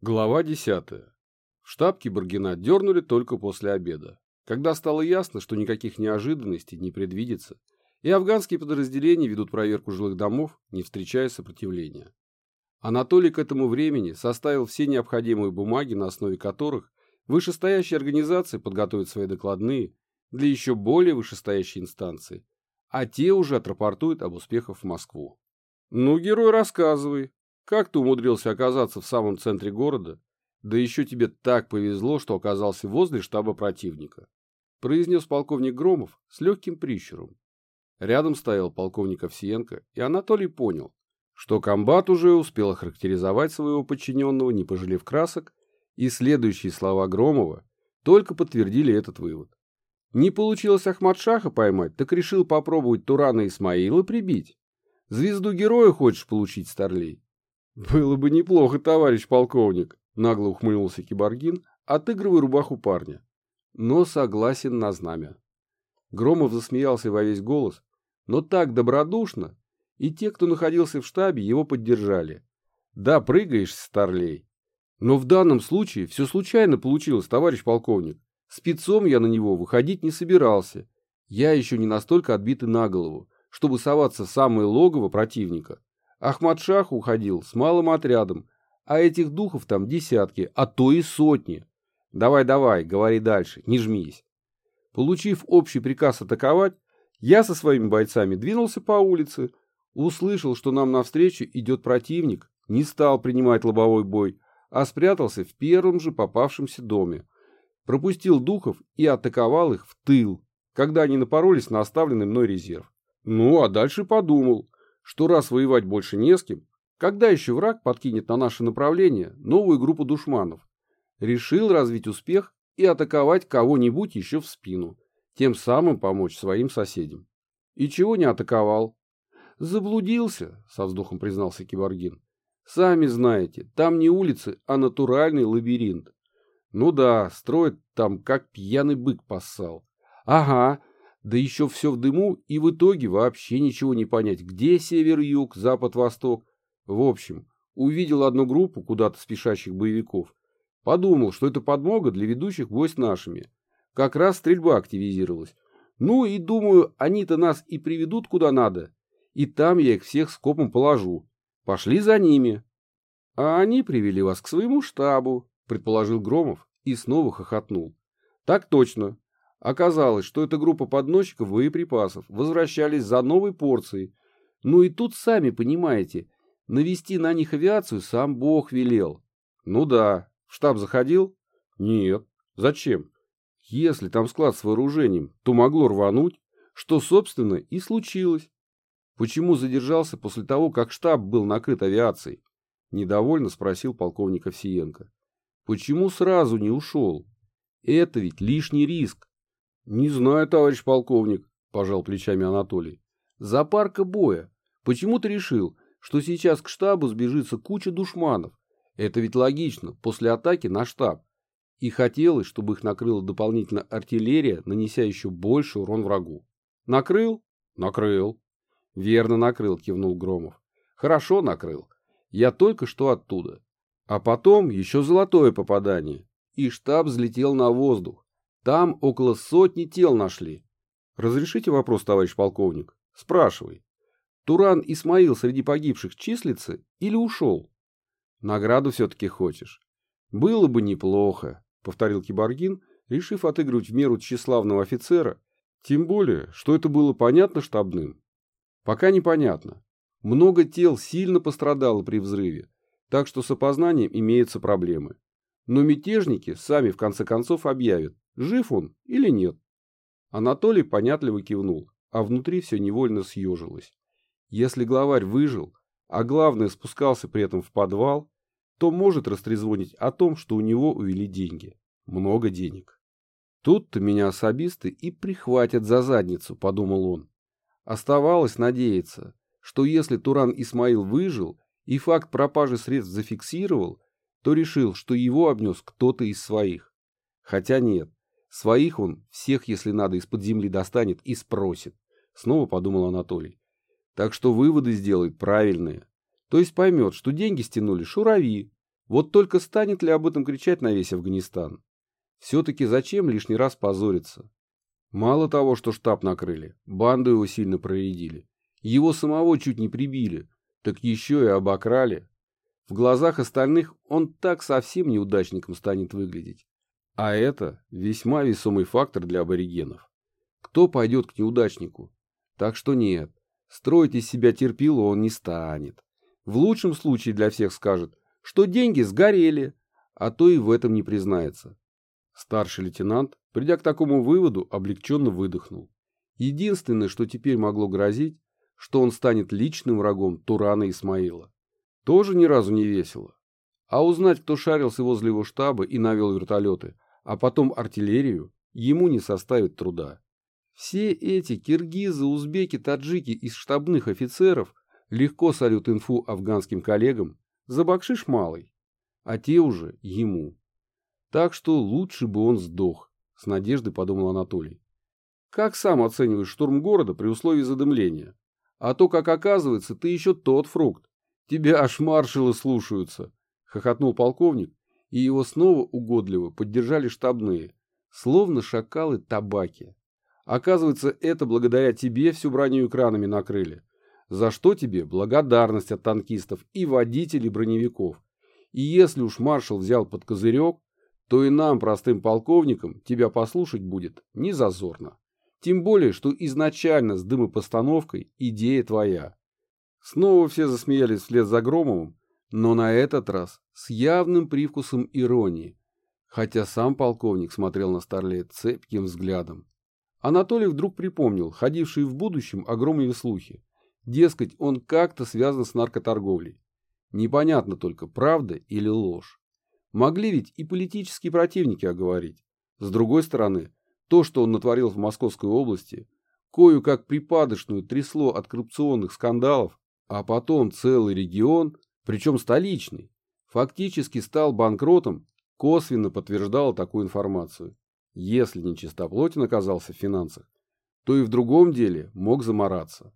Глава 10. В штаб Киборгина дернули только после обеда, когда стало ясно, что никаких неожиданностей не предвидится, и афганские подразделения ведут проверку жилых домов, не встречая сопротивления. Анатолий к этому времени составил все необходимые бумаги, на основе которых вышестоящие организации подготовят свои докладные для еще более вышестоящей инстанции, а те уже отрапортуют об успехах в Москву. «Ну, герой, рассказывай», как ты умудрился оказаться в самом центре города? Да еще тебе так повезло, что оказался возле штаба противника. Произнес полковник Громов с легким прищуром. Рядом стоял полковник Овсиенко, и Анатолий понял, что комбат уже успел охарактеризовать своего подчиненного, не пожалев красок, и следующие слова Громова только подтвердили этот вывод. Не получилось Ахмадшаха поймать, так решил попробовать Турана Исмаила прибить. Звезду героя хочешь получить, Старлей? «Было бы неплохо, товарищ полковник», — нагло ухмыльнулся Киборгин, отыгрывая рубаху парня. «Но согласен на знамя». Громов засмеялся во весь голос, но так добродушно, и те, кто находился в штабе, его поддержали. «Да, прыгаешь, старлей». Но в данном случае все случайно получилось, товарищ полковник. Спецом я на него выходить не собирался. Я еще не настолько отбитый на голову, чтобы соваться в самое логово противника. Ахмадшах уходил с малым отрядом, а этих духов там десятки, а то и сотни. Давай-давай, говори дальше, не жмись. Получив общий приказ атаковать, я со своими бойцами двинулся по улице, услышал, что нам навстречу идет противник, не стал принимать лобовой бой, а спрятался в первом же попавшемся доме. Пропустил духов и атаковал их в тыл, когда они напоролись на оставленный мной резерв. Ну, а дальше подумал – что раз воевать больше не с кем, когда еще враг подкинет на наше направление новую группу душманов? Решил развить успех и атаковать кого-нибудь еще в спину, тем самым помочь своим соседям. И чего не атаковал? Заблудился, со вздохом признался Киборгин. Сами знаете, там не улицы, а натуральный лабиринт. Ну да, строят там, как пьяный бык поссал. Ага, да еще все в дыму, и в итоге вообще ничего не понять, где север-юг, запад-восток. В общем, увидел одну группу куда-то спешащих боевиков. Подумал, что это подмога для ведущих бой с нашими. Как раз стрельба активизировалась. Ну и думаю, они-то нас и приведут куда надо. И там я их всех скопом положу. Пошли за ними. А они привели вас к своему штабу, предположил Громов и снова хохотнул. Так точно. Оказалось, что эта группа подносчиков боеприпасов возвращались за новой порцией. Ну и тут, сами понимаете, навести на них авиацию сам Бог велел. Ну да, в штаб заходил? Нет. Зачем? Если там склад с вооружением, то могло рвануть, что, собственно, и случилось. Почему задержался после того, как штаб был накрыт авиацией? Недовольно спросил полковник Овсиенко. Почему сразу не ушел? Это ведь лишний риск. «Не знаю, товарищ полковник», – пожал плечами Анатолий. «Запарка боя. Почему ты решил, что сейчас к штабу сбежится куча душманов? Это ведь логично, после атаки на штаб. И хотелось, чтобы их накрыла дополнительно артиллерия, нанеся еще больше урон врагу. Накрыл? Накрыл. Верно накрыл, кивнул Громов. Хорошо накрыл. Я только что оттуда. А потом еще золотое попадание. И штаб взлетел на воздух. Там около сотни тел нашли. Разрешите вопрос, товарищ полковник? Спрашивай. Туран Исмаил среди погибших числится или ушел? Награду все-таки хочешь? Было бы неплохо, повторил Киборгин, решив отыгрывать в меру тщеславного офицера, тем более, что это было понятно штабным. Пока непонятно. Много тел сильно пострадало при взрыве, так что с опознанием имеются проблемы. Но мятежники сами в конце концов объявят, Жив он или нет? Анатолий понятливо кивнул, а внутри все невольно съежилось. Если главарь выжил, а главное спускался при этом в подвал, то может растрезвонить о том, что у него увели деньги. Много денег. Тут-то меня особисты и прихватят за задницу, подумал он. Оставалось надеяться, что если Туран Исмаил выжил и факт пропажи средств зафиксировал, то решил, что его обнес кто-то из своих. Хотя нет, Своих он всех, если надо, из-под земли достанет и спросит. Снова подумал Анатолий. Так что выводы сделает правильные. То есть поймет, что деньги стянули шурави. Вот только станет ли об этом кричать на весь Афганистан? Все-таки зачем лишний раз позориться? Мало того, что штаб накрыли, банду его сильно проредили. Его самого чуть не прибили, так еще и обокрали. В глазах остальных он так совсем неудачником станет выглядеть. А это весьма весомый фактор для аборигенов. Кто пойдет к неудачнику? Так что нет, строить из себя терпилу он не станет. В лучшем случае для всех скажет, что деньги сгорели, а то и в этом не признается. Старший лейтенант, придя к такому выводу, облегченно выдохнул. Единственное, что теперь могло грозить, что он станет личным врагом Турана Исмаила. Тоже ни разу не весело. А узнать, кто шарился возле его штаба и навел вертолеты, а потом артиллерию, ему не составит труда. Все эти киргизы, узбеки, таджики из штабных офицеров легко солют инфу афганским коллегам за бакшиш малый, а те уже ему. Так что лучше бы он сдох, с надеждой подумал Анатолий. Как сам оцениваешь штурм города при условии задымления? А то, как оказывается, ты еще тот фрукт. Тебя аж маршалы слушаются, хохотнул полковник, и его снова угодливо поддержали штабные, словно шакалы табаки. Оказывается, это благодаря тебе всю броню экранами накрыли. За что тебе благодарность от танкистов и водителей броневиков. И если уж маршал взял под козырек, то и нам, простым полковникам, тебя послушать будет не зазорно. Тем более, что изначально с дымопостановкой идея твоя. Снова все засмеялись вслед за Громовым, но на этот раз с явным привкусом иронии, хотя сам полковник смотрел на Старлей цепким взглядом. Анатолий вдруг припомнил ходившие в будущем огромные слухи. Дескать, он как-то связан с наркоторговлей. Непонятно только, правда или ложь. Могли ведь и политические противники оговорить. С другой стороны, то, что он натворил в Московской области, кою как припадочную трясло от коррупционных скандалов, а потом целый регион, причем столичный, фактически стал банкротом, косвенно подтверждало такую информацию. Если не чистоплотен оказался в финансах, то и в другом деле мог замораться.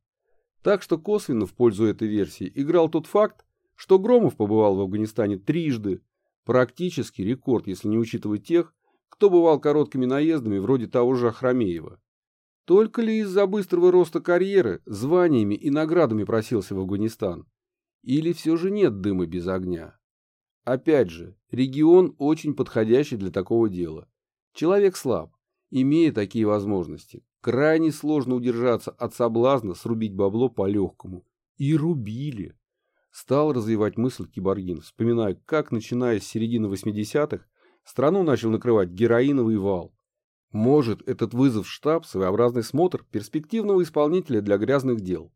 Так что косвенно в пользу этой версии играл тот факт, что Громов побывал в Афганистане трижды, Практически рекорд, если не учитывать тех, кто бывал короткими наездами вроде того же Ахрамеева. Только ли из-за быстрого роста карьеры званиями и наградами просился в Афганистан? Или все же нет дыма без огня? Опять же, регион очень подходящий для такого дела. Человек слаб, имея такие возможности. Крайне сложно удержаться от соблазна срубить бабло по-легкому. И рубили стал развивать мысль Киборгин, вспоминая, как, начиная с середины 80-х, страну начал накрывать героиновый вал. Может, этот вызов штаб – своеобразный смотр перспективного исполнителя для грязных дел.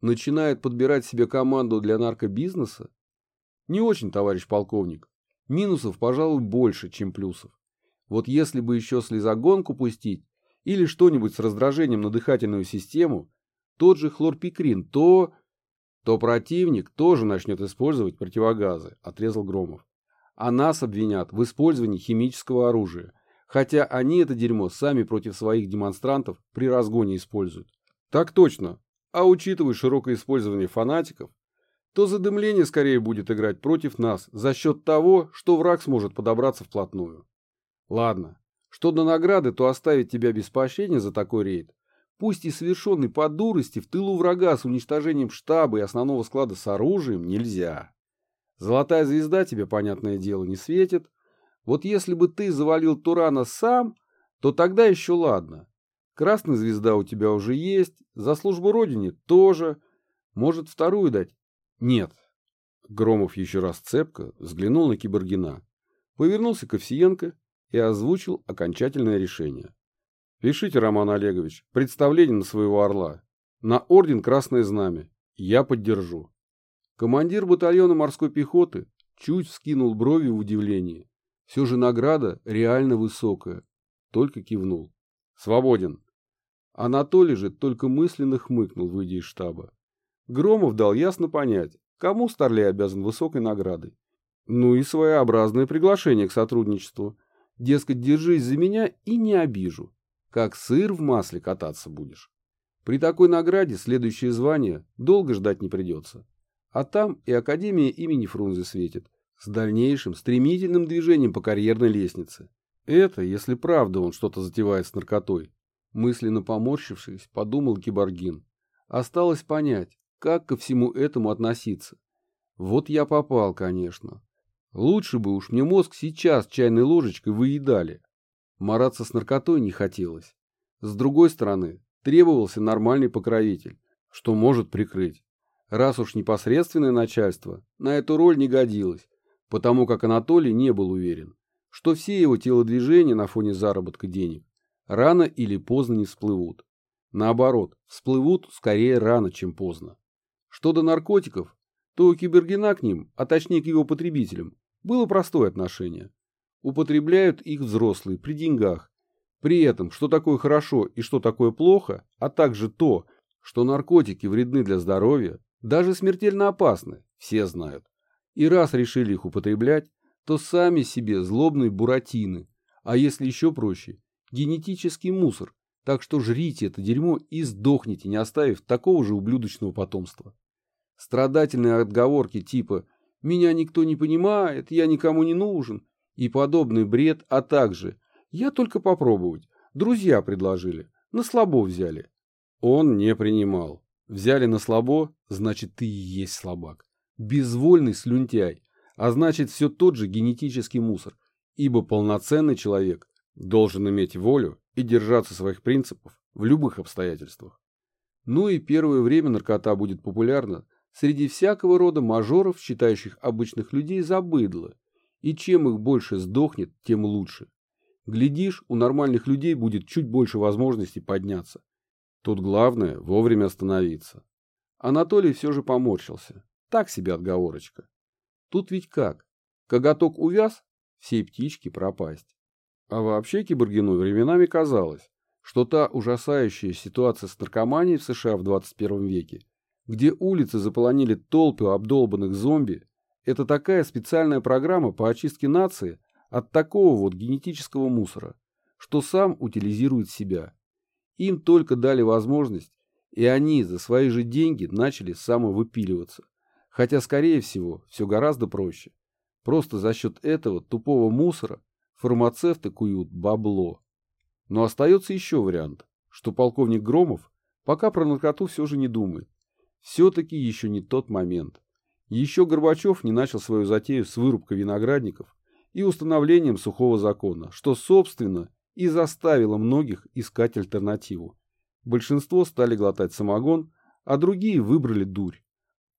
Начинает подбирать себе команду для наркобизнеса? Не очень, товарищ полковник. Минусов, пожалуй, больше, чем плюсов. Вот если бы еще слезогонку пустить или что-нибудь с раздражением на дыхательную систему, тот же хлорпикрин, то то противник тоже начнет использовать противогазы, отрезал Громов. А нас обвинят в использовании химического оружия, хотя они это дерьмо сами против своих демонстрантов при разгоне используют. Так точно. А учитывая широкое использование фанатиков, то задымление скорее будет играть против нас за счет того, что враг сможет подобраться вплотную. Ладно, что до награды, то оставить тебя без поощрения за такой рейд пусть и совершенный по дурости, в тылу врага с уничтожением штаба и основного склада с оружием, нельзя. Золотая звезда тебе, понятное дело, не светит. Вот если бы ты завалил Турана сам, то тогда еще ладно. Красная звезда у тебя уже есть, за службу родине тоже. Может, вторую дать? Нет. Громов еще раз цепко взглянул на Киборгина, повернулся к Овсиенко и озвучил окончательное решение. Пишите, Роман Олегович, представление на своего орла. На орден Красное Знамя. Я поддержу. Командир батальона морской пехоты чуть вскинул брови в удивлении. Все же награда реально высокая. Только кивнул. Свободен. Анатолий же только мысленно хмыкнул, выйдя из штаба. Громов дал ясно понять, кому Старлей обязан высокой наградой. Ну и своеобразное приглашение к сотрудничеству. Дескать, держись за меня и не обижу как сыр в масле кататься будешь. При такой награде следующее звание долго ждать не придется. А там и Академия имени Фрунзе светит. с дальнейшим стремительным движением по карьерной лестнице. Это, если правда он что-то затевает с наркотой. Мысленно поморщившись, подумал Киборгин. Осталось понять, как ко всему этому относиться. Вот я попал, конечно. Лучше бы уж мне мозг сейчас чайной ложечкой выедали. Мараться с наркотой не хотелось. С другой стороны, требовался нормальный покровитель, что может прикрыть. Раз уж непосредственное начальство на эту роль не годилось, потому как Анатолий не был уверен, что все его телодвижения на фоне заработка денег рано или поздно не всплывут. Наоборот, всплывут скорее рано, чем поздно. Что до наркотиков, то у Кибергена к ним, а точнее к его потребителям, было простое отношение. Употребляют их взрослые при деньгах. При этом, что такое хорошо и что такое плохо, а также то, что наркотики вредны для здоровья, даже смертельно опасны, все знают. И раз решили их употреблять, то сами себе злобные буратины, а если еще проще, генетический мусор, так что жрите это дерьмо и сдохните, не оставив такого же ублюдочного потомства. Страдательные отговорки типа «меня никто не понимает», «я никому не нужен» и подобный бред, а также «я только попробовать», друзья предложили, на слабо взяли. Он не принимал. Взяли на слабо, значит ты и есть слабак. Безвольный слюнтяй, а значит все тот же генетический мусор, ибо полноценный человек должен иметь волю и держаться своих принципов в любых обстоятельствах. Ну и первое время наркота будет популярна среди всякого рода мажоров, считающих обычных людей за быдло, и чем их больше сдохнет, тем лучше. Глядишь, у нормальных людей будет чуть больше возможностей подняться. Тут главное вовремя остановиться. Анатолий все же поморщился. Так себе отговорочка. Тут ведь как? Коготок увяз, всей птички пропасть. А вообще Киборгину временами казалось, что та ужасающая ситуация с наркоманией в США в 21 веке где улицы заполонили толпы обдолбанных зомби, это такая специальная программа по очистке нации от такого вот генетического мусора, что сам утилизирует себя. Им только дали возможность, и они за свои же деньги начали самовыпиливаться. Хотя, скорее всего, все гораздо проще. Просто за счет этого тупого мусора фармацевты куют бабло. Но остается еще вариант, что полковник Громов пока про наркоту все же не думает все-таки еще не тот момент. Еще Горбачев не начал свою затею с вырубкой виноградников и установлением сухого закона, что, собственно, и заставило многих искать альтернативу. Большинство стали глотать самогон, а другие выбрали дурь.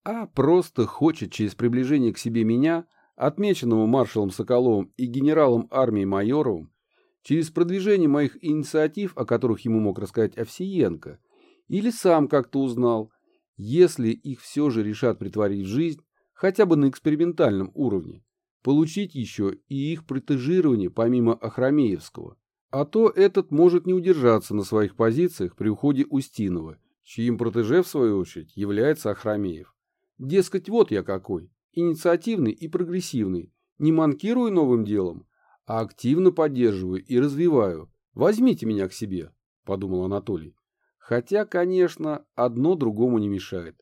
А просто хочет через приближение к себе меня, отмеченного маршалом Соколовым и генералом армии Майоровым, через продвижение моих инициатив, о которых ему мог рассказать Овсиенко, или сам как-то узнал – если их все же решат притворить в жизнь, хотя бы на экспериментальном уровне, получить еще и их протежирование помимо Ахрамеевского. А то этот может не удержаться на своих позициях при уходе Устинова, чьим протеже, в свою очередь, является Ахрамеев. Дескать, вот я какой, инициативный и прогрессивный, не манкирую новым делом, а активно поддерживаю и развиваю. Возьмите меня к себе, подумал Анатолий. Хотя, конечно, одно другому не мешает.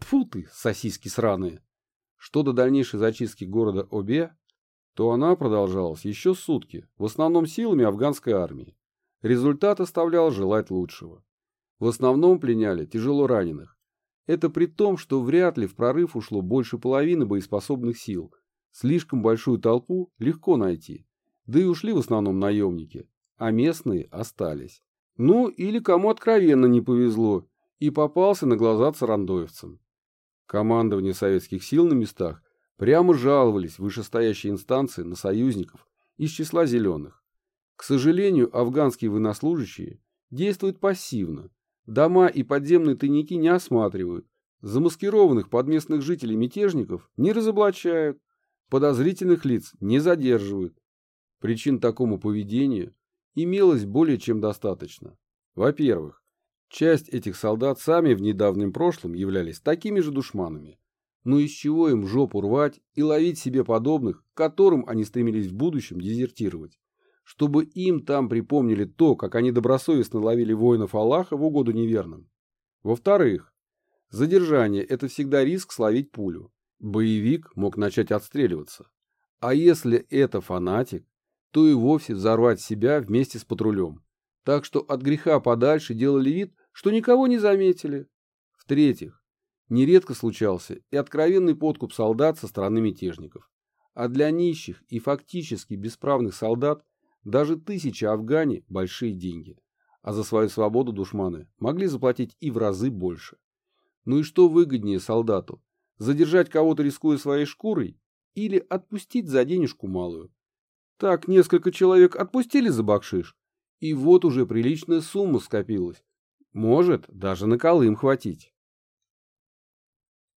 Тфу ты, сосиски сраные. Что до дальнейшей зачистки города Обе, то она продолжалась еще сутки, в основном силами афганской армии. Результат оставлял желать лучшего. В основном пленяли тяжело раненых. Это при том, что вряд ли в прорыв ушло больше половины боеспособных сил. Слишком большую толпу легко найти. Да и ушли в основном наемники, а местные остались. Ну, или кому откровенно не повезло и попался на глаза царандоевцам. Командование советских сил на местах прямо жаловались вышестоящие инстанции на союзников из числа зеленых. К сожалению, афганские военнослужащие действуют пассивно. Дома и подземные тайники не осматривают, замаскированных под местных жителей мятежников не разоблачают, подозрительных лиц не задерживают. Причин такому поведению имелось более чем достаточно. Во-первых, часть этих солдат сами в недавнем прошлом являлись такими же душманами. Но из чего им жопу рвать и ловить себе подобных, которым они стремились в будущем дезертировать? Чтобы им там припомнили то, как они добросовестно ловили воинов Аллаха в угоду неверным. Во-вторых, задержание – это всегда риск словить пулю. Боевик мог начать отстреливаться. А если это фанатик, то и вовсе взорвать себя вместе с патрулем. Так что от греха подальше делали вид, что никого не заметили. В-третьих, нередко случался и откровенный подкуп солдат со стороны мятежников. А для нищих и фактически бесправных солдат даже тысяча афгане – большие деньги. А за свою свободу душманы могли заплатить и в разы больше. Ну и что выгоднее солдату? Задержать кого-то, рискуя своей шкурой? Или отпустить за денежку малую? Так несколько человек отпустили за бакшиш, и вот уже приличная сумма скопилась. Может, даже на Колым хватить.